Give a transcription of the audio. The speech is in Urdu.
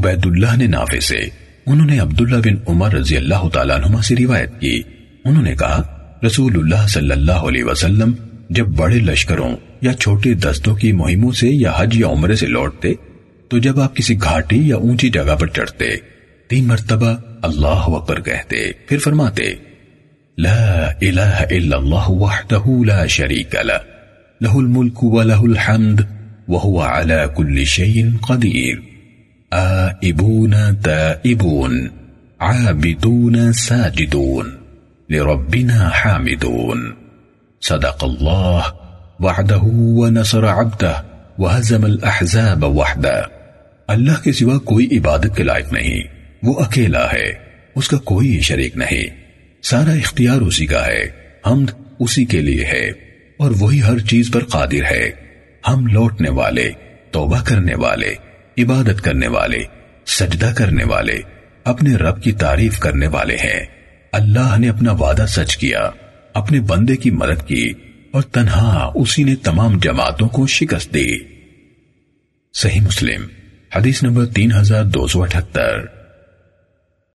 عبید اللہ نے نافع سے، انہوں نے عبداللہ بن عمر رضی اللہ تعالیٰ عنہ سے روایت کی۔ انہوں نے کہا رسول اللہ صلی اللہ علیہ وسلم جب بڑے لشکروں یا چھوٹے دستوں کی مہموں سے یا حج یا عمرے سے لوٹتے، تو جب آپ کسی گھاٹی یا اونچی جگہ پر چڑھتے، تین مرتبہ اللہ اکبر کہتے، پھر فرماتے، لا الہ الا اللہ وحدہ لا شریک لہ لہ الملک و لہ الحمد وهو على كل شيء قدير آئبون تائبون، عابدون ساجدون، لربنا حامدون. صدق الله وعده ونصر عبده وهزم الاحزاب وحده. اللہ کے سوا کوئی عبادت کے لائق نہیں، وہ اکیلا ہے، اس کا کوئی شریک نہیں۔ سارا اختیار اسی کا ہے، حمد اسی کے لیے ہے، اور وہی ہر چیز پر قادر ہے۔ ہم لوٹنے والے، توبہ کرنے والے عبادت کرنے والے، سجدہ کرنے والے، اپنے رب کی تعریف کرنے والے ہیں۔ اللہ نے اپنا وعدہ سچ کیا، اپنے بندے کی مدد کی، اور تنہا اسی نے تمام جماعتوں کو شکست دی۔ صحیح مسلم، حدیث نمبر تین ہزار دو سو اٹھتر۔